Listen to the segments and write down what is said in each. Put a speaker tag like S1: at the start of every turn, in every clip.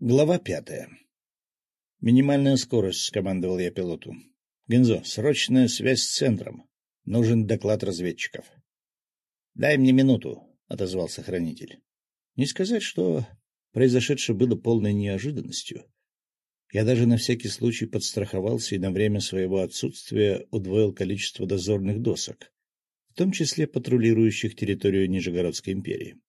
S1: Глава пятая. «Минимальная скорость», — скомандовал я пилоту. «Гензо, срочная связь с центром. Нужен доклад разведчиков». «Дай мне минуту», — отозвался хранитель. Не сказать, что произошедшее было полной неожиданностью. Я даже на всякий случай подстраховался и на время своего отсутствия удвоил количество дозорных досок, в том числе патрулирующих территорию Нижегородской империи.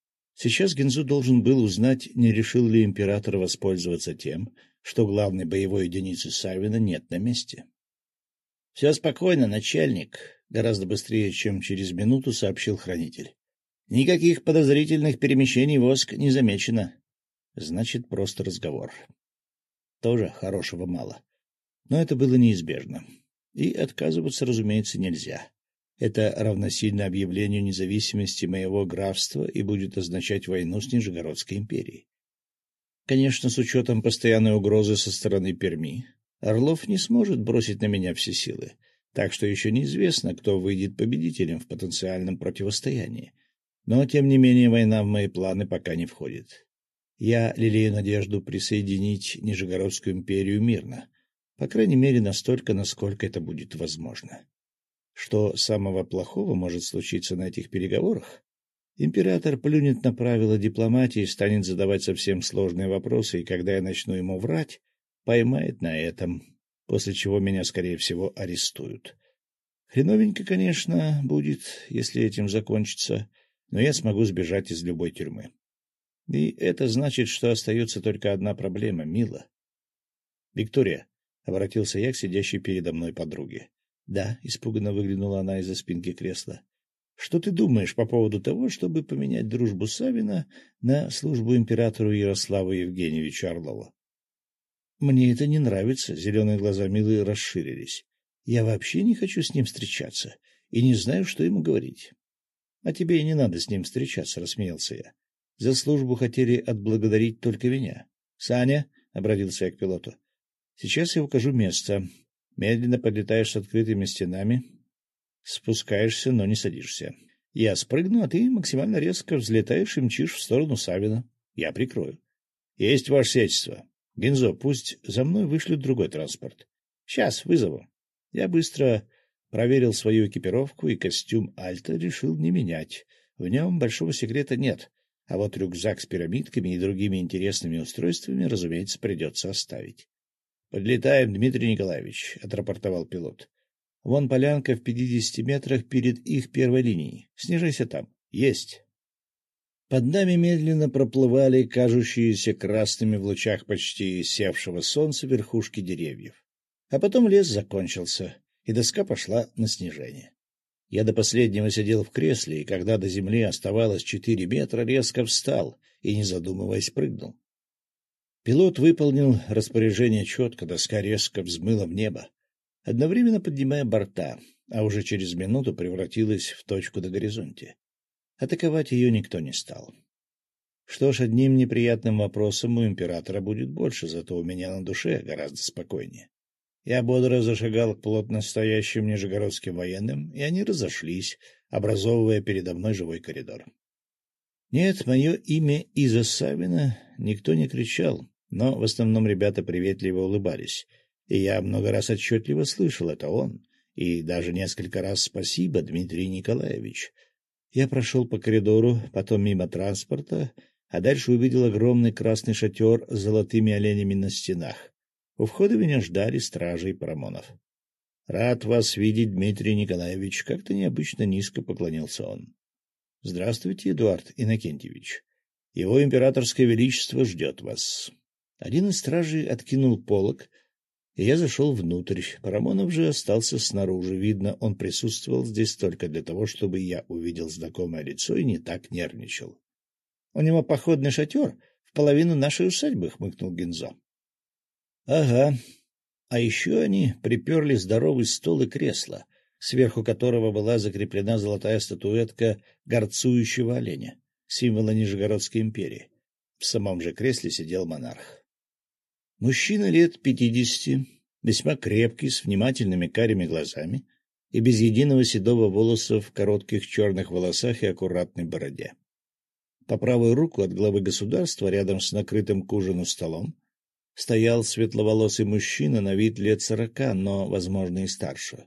S1: Сейчас Гензу должен был узнать, не решил ли император воспользоваться тем, что главной боевой единицы Савина нет на месте. — Все спокойно, начальник, — гораздо быстрее, чем через минуту сообщил хранитель. — Никаких подозрительных перемещений воск не замечено. Значит, просто разговор. Тоже хорошего мало. Но это было неизбежно. И отказываться, разумеется, нельзя. Это равносильно объявлению независимости моего графства и будет означать войну с Нижегородской империей. Конечно, с учетом постоянной угрозы со стороны Перми, Орлов не сможет бросить на меня все силы, так что еще неизвестно, кто выйдет победителем в потенциальном противостоянии. Но, тем не менее, война в мои планы пока не входит. Я лелею надежду присоединить Нижегородскую империю мирно, по крайней мере, настолько, насколько это будет возможно. Что самого плохого может случиться на этих переговорах? Император плюнет на правила дипломатии, станет задавать совсем сложные вопросы, и когда я начну ему врать, поймает на этом, после чего меня, скорее всего, арестуют. Хреновенько, конечно, будет, если этим закончится, но я смогу сбежать из любой тюрьмы. И это значит, что остается только одна проблема — Мила. — Виктория, — обратился я к сидящей передо мной подруге. Да, — испуганно выглянула она из-за спинки кресла. — Что ты думаешь по поводу того, чтобы поменять дружбу Савина на службу императору Ярославу Евгеньевичу Орлову? — Мне это не нравится, — зеленые глаза Милы расширились. — Я вообще не хочу с ним встречаться и не знаю, что ему говорить. — А тебе и не надо с ним встречаться, — рассмеялся я. — За службу хотели отблагодарить только меня. — Саня, — обратился я к пилоту, — сейчас я укажу место, Медленно подлетаешь с открытыми стенами, спускаешься, но не садишься. Я спрыгну, а ты максимально резко взлетаешь и мчишь в сторону Савина. Я прикрою. Есть ваше сечество. Гензо, пусть за мной вышлют другой транспорт. Сейчас вызову. Я быстро проверил свою экипировку, и костюм Альта решил не менять. В нем большого секрета нет, а вот рюкзак с пирамидками и другими интересными устройствами, разумеется, придется оставить. — Подлетаем, Дмитрий Николаевич, — отрапортовал пилот. — Вон полянка в пятидесяти метрах перед их первой линией. Снижайся там. Есть. Под нами медленно проплывали кажущиеся красными в лучах почти севшего солнца верхушки деревьев. А потом лес закончился, и доска пошла на снижение. Я до последнего сидел в кресле, и когда до земли оставалось четыре метра, резко встал и, не задумываясь, прыгнул. Пилот выполнил распоряжение четко, доска резко взмыла в небо, одновременно поднимая борта, а уже через минуту превратилась в точку на горизонте. Атаковать ее никто не стал. Что ж, одним неприятным вопросом у императора будет больше, зато у меня на душе гораздо спокойнее. Я бодро зашагал к плотно стоящим нижегородским военным, и они разошлись, образовывая передо мной живой коридор. Нет, мое имя Иза Савина никто не кричал, но в основном ребята приветливо улыбались, и я много раз отчетливо слышал это он, и даже несколько раз спасибо, Дмитрий Николаевич. Я прошел по коридору, потом мимо транспорта, а дальше увидел огромный красный шатер с золотыми оленями на стенах. У входа меня ждали стражи и парамонов. — Рад вас видеть, Дмитрий Николаевич, — как-то необычно низко поклонился он. — Здравствуйте, Эдуард Иннокентьевич. Его императорское величество ждет вас. Один из стражей откинул полог, и я зашел внутрь. Парамонов же остался снаружи. Видно, он присутствовал здесь только для того, чтобы я увидел знакомое лицо и не так нервничал. — У него походный шатер в половину нашей усадьбы, — хмыкнул Гензо. — Ага. А еще они приперли здоровый стол и кресло, сверху которого была закреплена золотая статуэтка горцующего оленя, символа Нижегородской империи. В самом же кресле сидел монарх. Мужчина лет пятидесяти, весьма крепкий, с внимательными карими глазами и без единого седого волоса в коротких черных волосах и аккуратной бороде. По правую руку от главы государства, рядом с накрытым к ужину столом, стоял светловолосый мужчина на вид лет сорока, но, возможно, и старше.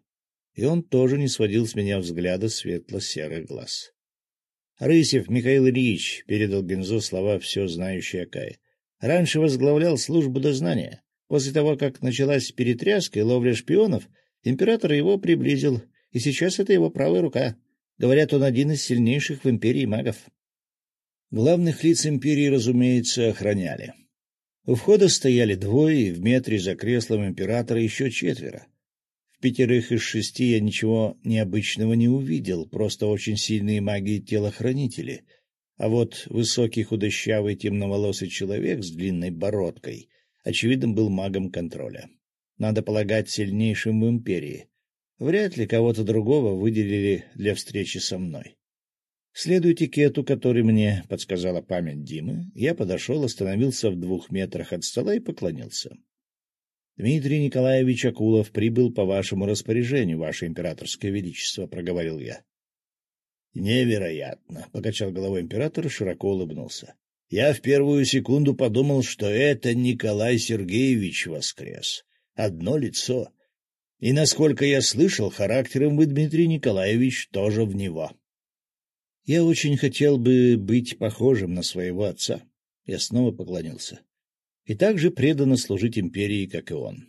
S1: И он тоже не сводил с меня взгляда светло-серых глаз. — Рысев Михаил Ильич, — передал Гензо слова все знающий Акай, — раньше возглавлял службу дознания. После того, как началась перетряска и ловля шпионов, император его приблизил, и сейчас это его правая рука. Говорят, он один из сильнейших в империи магов. Главных лиц империи, разумеется, охраняли. У входа стояли двое, и в метре за креслом императора еще четверо. В пятерых из шести я ничего необычного не увидел, просто очень сильные маги-телохранители. А вот высокий худощавый темноволосый человек с длинной бородкой, очевидно, был магом контроля. Надо полагать, сильнейшим в империи. Вряд ли кого-то другого выделили для встречи со мной. Следуя этикету, который мне подсказала память Димы, я подошел, остановился в двух метрах от стола и поклонился. — Дмитрий Николаевич Акулов прибыл по вашему распоряжению, ваше императорское величество, — проговорил я. — Невероятно! — покачал головой император и широко улыбнулся. — Я в первую секунду подумал, что это Николай Сергеевич воскрес. Одно лицо. И, насколько я слышал, характером вы, Дмитрий Николаевич, тоже в него. — я очень хотел бы быть похожим на своего отца. Я снова поклонился. И также преданно служить империи, как и он.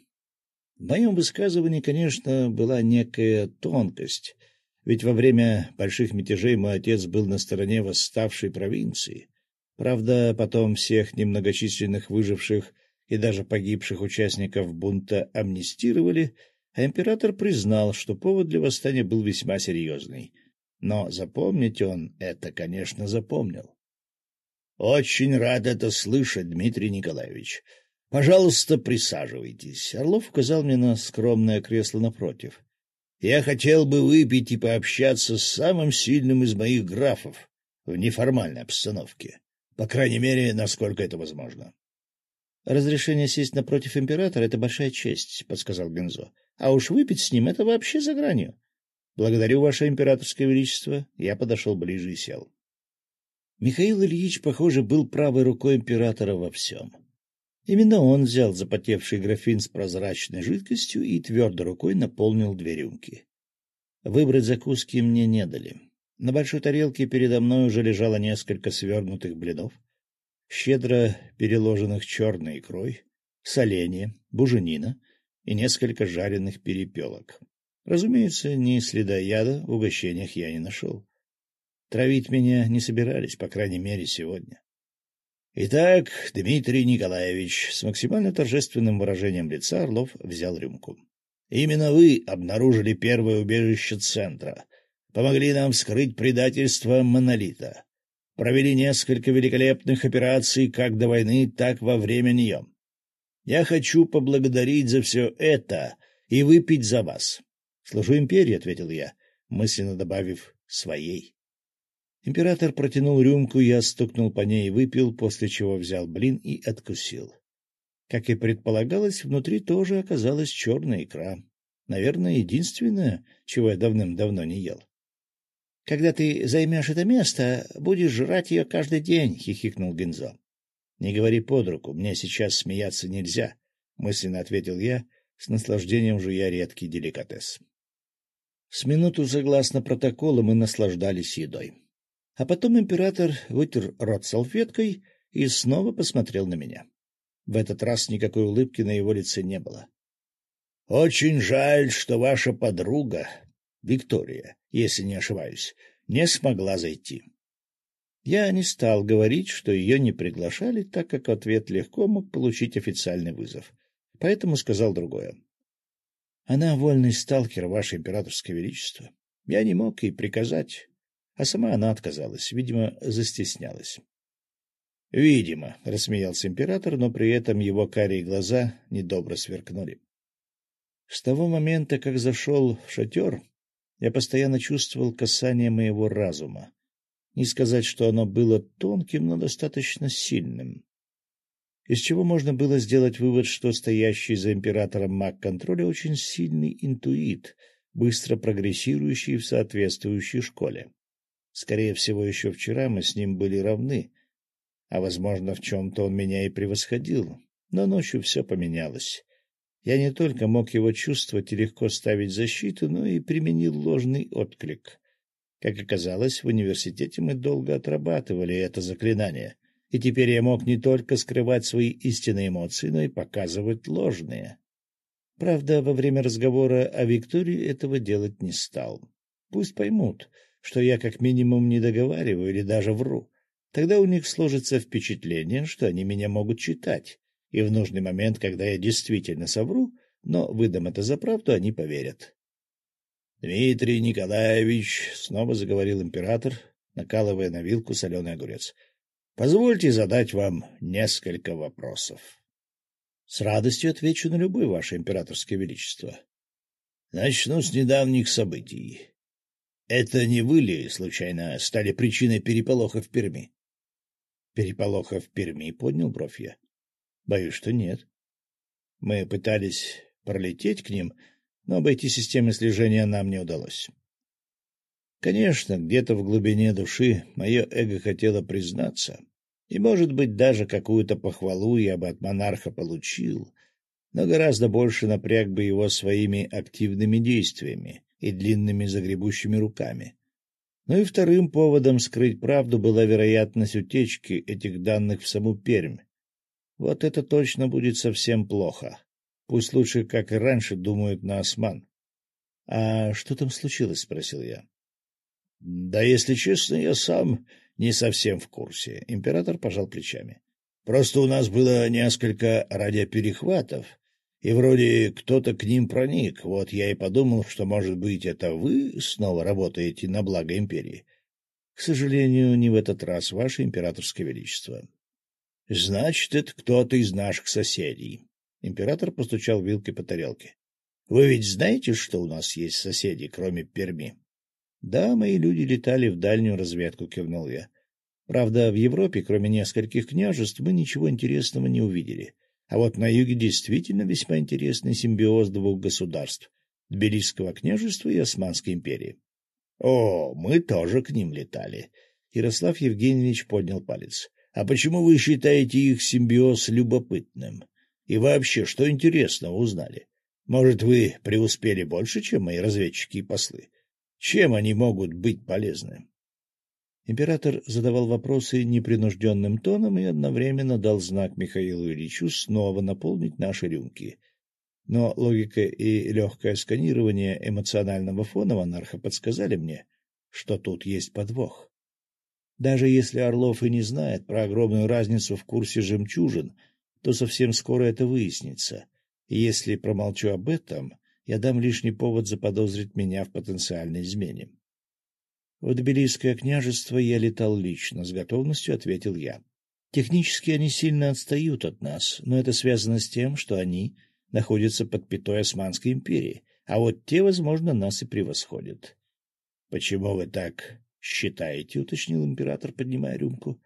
S1: В моем высказывании, конечно, была некая тонкость, ведь во время больших мятежей мой отец был на стороне восставшей провинции. Правда, потом всех немногочисленных выживших и даже погибших участников бунта амнистировали, а император признал, что повод для восстания был весьма серьезный — но запомнить он это, конечно, запомнил. — Очень рад это слышать, Дмитрий Николаевич. Пожалуйста, присаживайтесь. Орлов указал мне на скромное кресло напротив. Я хотел бы выпить и пообщаться с самым сильным из моих графов в неформальной обстановке. По крайней мере, насколько это возможно. — Разрешение сесть напротив императора — это большая честь, — подсказал Гензо. — А уж выпить с ним — это вообще за гранью. — Благодарю, Ваше Императорское Величество. Я подошел ближе и сел. Михаил Ильич, похоже, был правой рукой императора во всем. Именно он взял запотевший графин с прозрачной жидкостью и твердой рукой наполнил две рюмки. Выбрать закуски мне не дали. На большой тарелке передо мной уже лежало несколько свернутых блинов, щедро переложенных черной икрой, соленья, буженина и несколько жареных перепелок. Разумеется, ни следа яда в угощениях я не нашел. Травить меня не собирались, по крайней мере, сегодня. Итак, Дмитрий Николаевич, с максимально торжественным выражением лица Орлов взял рюмку. Именно вы обнаружили первое убежище центра, помогли нам вскрыть предательство Монолита, провели несколько великолепных операций как до войны, так во время нее. Я хочу поблагодарить за все это и выпить за вас. — Служу империи, — ответил я, мысленно добавив «своей». Император протянул рюмку, я стукнул по ней и выпил, после чего взял блин и откусил. Как и предполагалось, внутри тоже оказалась черная икра. Наверное, единственное, чего я давным-давно не ел. — Когда ты займешь это место, будешь жрать ее каждый день, — хихикнул Гензо. — Не говори под руку, мне сейчас смеяться нельзя, — мысленно ответил я, с наслаждением жуя редкий деликатес. С минуту, согласно протоколу, мы наслаждались едой. А потом император вытер рот салфеткой и снова посмотрел на меня. В этот раз никакой улыбки на его лице не было. — Очень жаль, что ваша подруга, Виктория, если не ошибаюсь, не смогла зайти. Я не стал говорить, что ее не приглашали, так как ответ легко мог получить официальный вызов, поэтому сказал другое. Она вольный сталкер, ваше императорское величество. Я не мог ей приказать, а сама она отказалась, видимо, застеснялась. — Видимо, — рассмеялся император, но при этом его карие глаза недобро сверкнули. С того момента, как зашел в шатер, я постоянно чувствовал касание моего разума. Не сказать, что оно было тонким, но достаточно сильным из чего можно было сделать вывод, что стоящий за императором маг контроля очень сильный интуит, быстро прогрессирующий в соответствующей школе. Скорее всего, еще вчера мы с ним были равны, а, возможно, в чем-то он меня и превосходил. Но ночью все поменялось. Я не только мог его чувствовать и легко ставить защиту, но и применил ложный отклик. Как оказалось, в университете мы долго отрабатывали это заклинание, и теперь я мог не только скрывать свои истинные эмоции, но и показывать ложные. Правда, во время разговора о Виктории этого делать не стал. Пусть поймут, что я как минимум не договариваю или даже вру. Тогда у них сложится впечатление, что они меня могут читать, и в нужный момент, когда я действительно совру, но выдам это за правду, они поверят. — Дмитрий Николаевич, — снова заговорил император, накалывая на вилку соленый огурец, — позвольте задать вам несколько вопросов. — С радостью отвечу на любой, ваше императорское величество. — Начну с недавних событий. Это не вы ли, случайно, стали причиной переполоха в Перми? — Переполоха в Перми? — поднял бровь я. — Боюсь, что нет. Мы пытались пролететь к ним, но обойти системы слежения нам не удалось. Конечно, где-то в глубине души мое эго хотело признаться, и, может быть, даже какую-то похвалу я бы от монарха получил, но гораздо больше напряг бы его своими активными действиями и длинными загребущими руками. Ну и вторым поводом скрыть правду была вероятность утечки этих данных в саму Пермь. Вот это точно будет совсем плохо. Пусть лучше, как и раньше, думают на осман. — А что там случилось? — спросил я. — Да, если честно, я сам не совсем в курсе. Император пожал плечами. — Просто у нас было несколько радиоперехватов, и вроде кто-то к ним проник. Вот я и подумал, что, может быть, это вы снова работаете на благо империи. К сожалению, не в этот раз, ваше императорское величество. — Значит, это кто-то из наших соседей. Император постучал вилкой по тарелке. — Вы ведь знаете, что у нас есть соседи, кроме Перми? — Да, мои люди летали в дальнюю разведку, — кивнул я. Правда, в Европе, кроме нескольких княжеств, мы ничего интересного не увидели. А вот на юге действительно весьма интересный симбиоз двух государств — Тбилисского княжества и Османской империи. — О, мы тоже к ним летали. Ярослав Евгеньевич поднял палец. — А почему вы считаете их симбиоз любопытным? И вообще, что интересного узнали? Может, вы преуспели больше, чем мои разведчики и послы? Чем они могут быть полезны? Император задавал вопросы непринужденным тоном и одновременно дал знак Михаилу Ильичу снова наполнить наши рюмки. Но логика и легкое сканирование эмоционального фона монарха подсказали мне, что тут есть подвох. Даже если Орлов и не знает про огромную разницу в курсе жемчужин, то совсем скоро это выяснится. И если промолчу об этом, я дам лишний повод заподозрить меня в потенциальной измене. В Тбилисское княжество я летал лично, с готовностью ответил я. Технически они сильно отстают от нас, но это связано с тем, что они находятся под пятой Османской империи, а вот те, возможно, нас и превосходят. — Почему вы так считаете? — уточнил император, поднимая рюмку.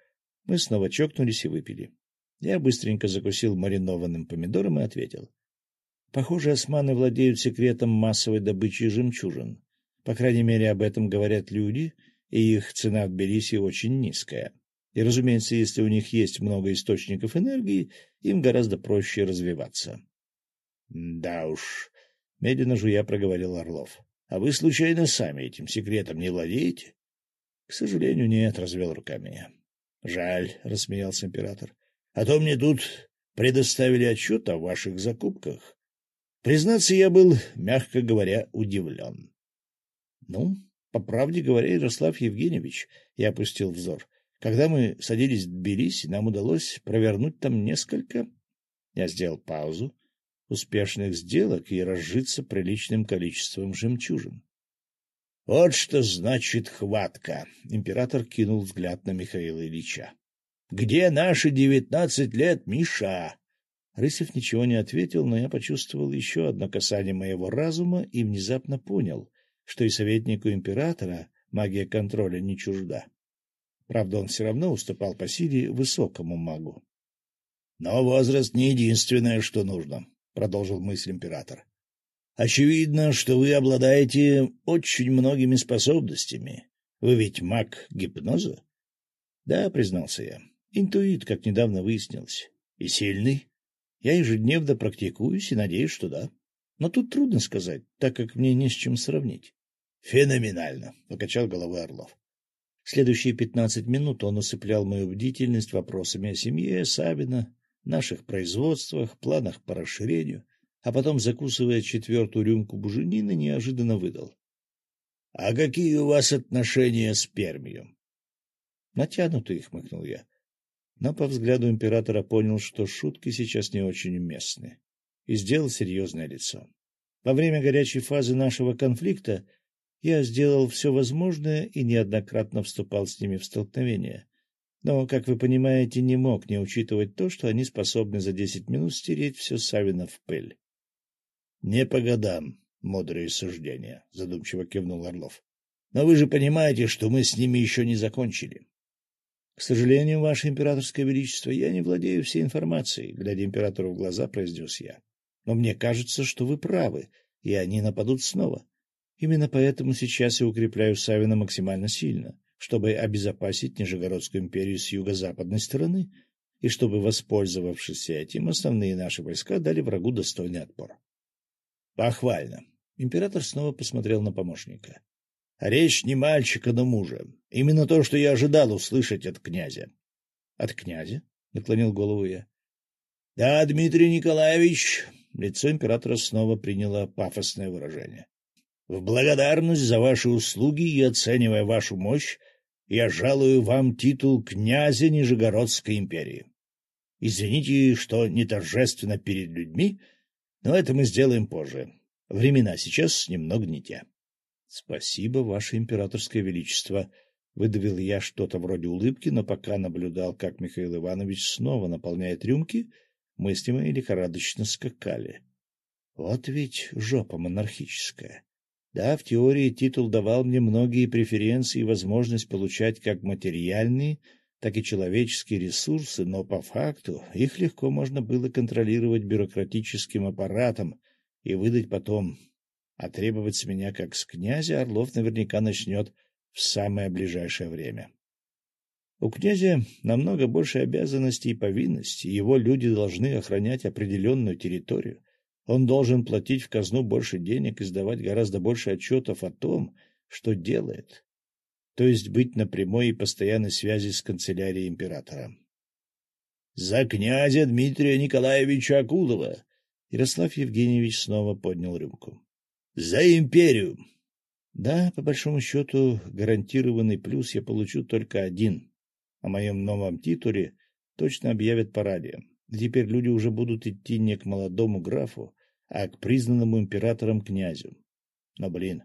S1: Мы снова чокнулись и выпили. Я быстренько закусил маринованным помидором и ответил. — Похоже, османы владеют секретом массовой добычи жемчужин. По крайней мере, об этом говорят люди, и их цена в Тбилиси очень низкая. И, разумеется, если у них есть много источников энергии, им гораздо проще развиваться. — Да уж, — медленно жуя проговорил Орлов. — А вы, случайно, сами этим секретом не владеете? — К сожалению, нет, — развел руками. — Жаль, — рассмеялся император. — А то мне тут предоставили отчет о ваших закупках. Признаться, я был, мягко говоря, удивлен. Ну, по правде говоря, Ярослав Евгеньевич, я опустил взор. Когда мы садились в Тбилиси, нам удалось провернуть там несколько... Я сделал паузу. Успешных сделок и разжиться приличным количеством жемчужин. — Вот что значит хватка! — император кинул взгляд на Михаила Ильича. — Где наши девятнадцать лет, Миша? Рысев ничего не ответил, но я почувствовал еще одно касание моего разума и внезапно понял, что и советнику императора магия контроля не чужда. Правда, он все равно уступал по силе высокому магу. — Но возраст не единственное, что нужно, — продолжил мысль император. — Очевидно, что вы обладаете очень многими способностями. Вы ведь маг гипноза? — Да, — признался я. — Интуит, как недавно выяснилось. — И сильный? Я ежедневно практикуюсь и надеюсь, что да. Но тут трудно сказать, так как мне не с чем сравнить. — Феноменально! — покачал головой Орлов. Следующие пятнадцать минут он усыплял мою бдительность вопросами о семье Савина, наших производствах, планах по расширению, а потом, закусывая четвертую рюмку буженины, неожиданно выдал. — А какие у вас отношения с Пермием? — Натянутые, — хмыкнул я. Но по взгляду императора понял, что шутки сейчас не очень уместны, и сделал серьезное лицо. Во время горячей фазы нашего конфликта я сделал все возможное и неоднократно вступал с ними в столкновение. Но, как вы понимаете, не мог не учитывать то, что они способны за десять минут стереть все Савина в пыль. — Не по годам, мудрые суждения, — задумчиво кивнул Орлов. — Но вы же понимаете, что мы с ними еще не закончили. — К сожалению, ваше императорское величество, я не владею всей информацией, — глядя императору в глаза, произнес я. — Но мне кажется, что вы правы, и они нападут снова. Именно поэтому сейчас я укрепляю Савина максимально сильно, чтобы обезопасить Нижегородскую империю с юго-западной стороны, и чтобы, воспользовавшись этим, основные наши войска дали врагу достойный отпор. Похвально. Император снова посмотрел на помощника. Речь не мальчика, но мужа. Именно то, что я ожидал услышать от князя. — От князя? — наклонил голову я. — Да, Дмитрий Николаевич. Лицо императора снова приняло пафосное выражение. В благодарность за ваши услуги и оценивая вашу мощь, я жалую вам титул князя Нижегородской империи. Извините, что не торжественно перед людьми, но это мы сделаем позже. Времена сейчас немного не те. — Спасибо, ваше императорское величество. Выдавил я что-то вроде улыбки, но пока наблюдал, как Михаил Иванович снова наполняет рюмки, мысли мои лихорадочно скакали. Вот ведь жопа монархическая. Да, в теории титул давал мне многие преференции и возможность получать как материальные, так и человеческие ресурсы, но по факту их легко можно было контролировать бюрократическим аппаратом и выдать потом. А требовать с меня как с князя Орлов наверняка начнет в самое ближайшее время. У князя намного больше обязанностей и повинностей, его люди должны охранять определенную территорию, он должен платить в казну больше денег и сдавать гораздо больше отчетов о том, что делает, то есть быть на прямой и постоянной связи с канцелярией императора. — За князя Дмитрия Николаевича Акулова! Ярослав Евгеньевич снова поднял рюмку. — За империю! Да, по большому счету, гарантированный плюс я получу только один. О моем новом титуле точно объявят по радио. Теперь люди уже будут идти не к молодому графу, а к признанному императором князю. Но, блин,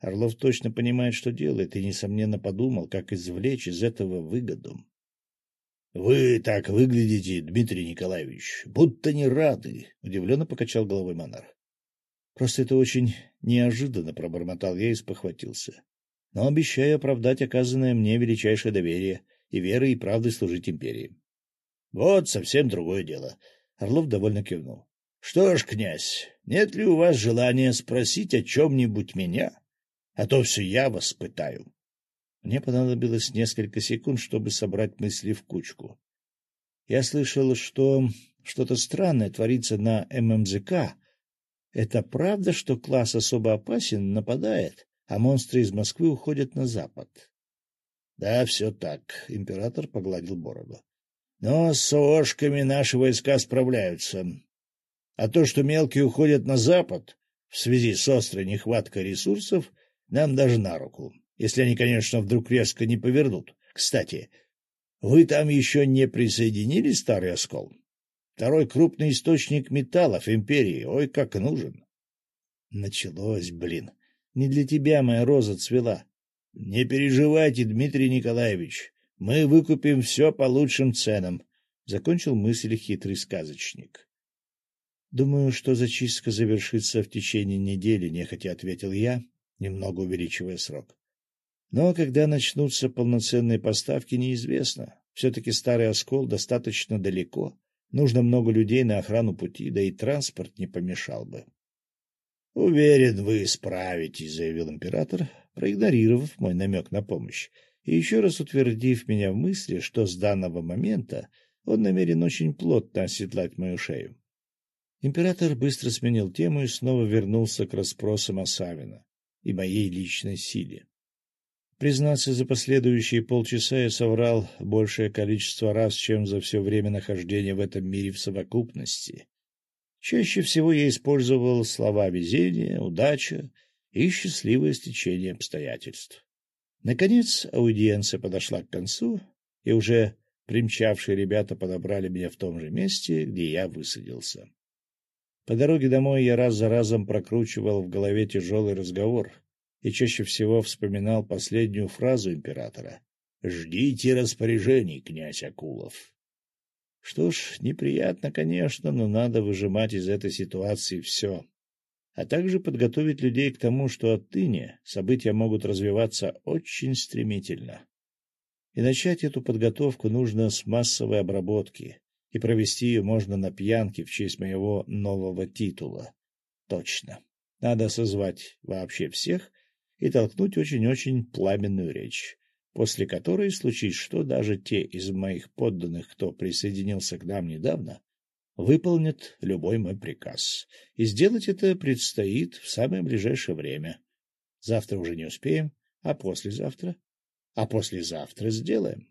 S1: Орлов точно понимает, что делает, и, несомненно, подумал, как извлечь из этого выгоду. — Вы так выглядите, Дмитрий Николаевич, будто не рады, — удивленно покачал головой монарх. — Просто это очень неожиданно, — пробормотал я и спохватился. Но обещаю оправдать оказанное мне величайшее доверие и верой и правдой служить империи. — Вот совсем другое дело. Орлов довольно кивнул. Что ж, князь, нет ли у вас желания спросить о чем-нибудь меня? А то все я вас пытаю. Мне понадобилось несколько секунд, чтобы собрать мысли в кучку. Я слышал, что что-то странное творится на ММЗК. Это правда, что класс особо опасен, нападает, а монстры из Москвы уходят на запад? — Да, все так, — император погладил бороду. — Но с ООшками наши войска справляются. А то, что мелкие уходят на запад в связи с острой нехваткой ресурсов, нам даже на руку, если они, конечно, вдруг резко не повернут. Кстати, вы там еще не присоединили Старый Оскол? Второй крупный источник металлов империи, ой, как нужен. Началось, блин. Не для тебя моя роза цвела. Не переживайте, Дмитрий Николаевич, мы выкупим все по лучшим ценам, — закончил мысль хитрый сказочник. Думаю, что зачистка завершится в течение недели, нехотя ответил я, немного увеличивая срок. Но когда начнутся полноценные поставки, неизвестно. Все-таки старый оскол достаточно далеко. Нужно много людей на охрану пути, да и транспорт не помешал бы. — Уверен, вы справитесь, — заявил император, проигнорировав мой намек на помощь, и еще раз утвердив меня в мысли, что с данного момента он намерен очень плотно оседлать мою шею. Император быстро сменил тему и снова вернулся к расспросам о Савина и моей личной силе. Признаться, за последующие полчаса я соврал большее количество раз, чем за все время нахождения в этом мире в совокупности. Чаще всего я использовал слова «везение», «удача» и «счастливое стечение обстоятельств». Наконец аудиенция подошла к концу, и уже примчавшие ребята подобрали меня в том же месте, где я высадился. По дороге домой я раз за разом прокручивал в голове тяжелый разговор и чаще всего вспоминал последнюю фразу императора «Ждите распоряжений, князь Акулов». Что ж, неприятно, конечно, но надо выжимать из этой ситуации все а также подготовить людей к тому, что отныне события могут развиваться очень стремительно. И начать эту подготовку нужно с массовой обработки, и провести ее можно на пьянке в честь моего нового титула. Точно. Надо созвать вообще всех и толкнуть очень-очень пламенную речь, после которой случись что, даже те из моих подданных, кто присоединился к нам недавно, выполнят любой мой приказ. И сделать это предстоит в самое ближайшее время. Завтра уже не успеем, а послезавтра? А послезавтра сделаем.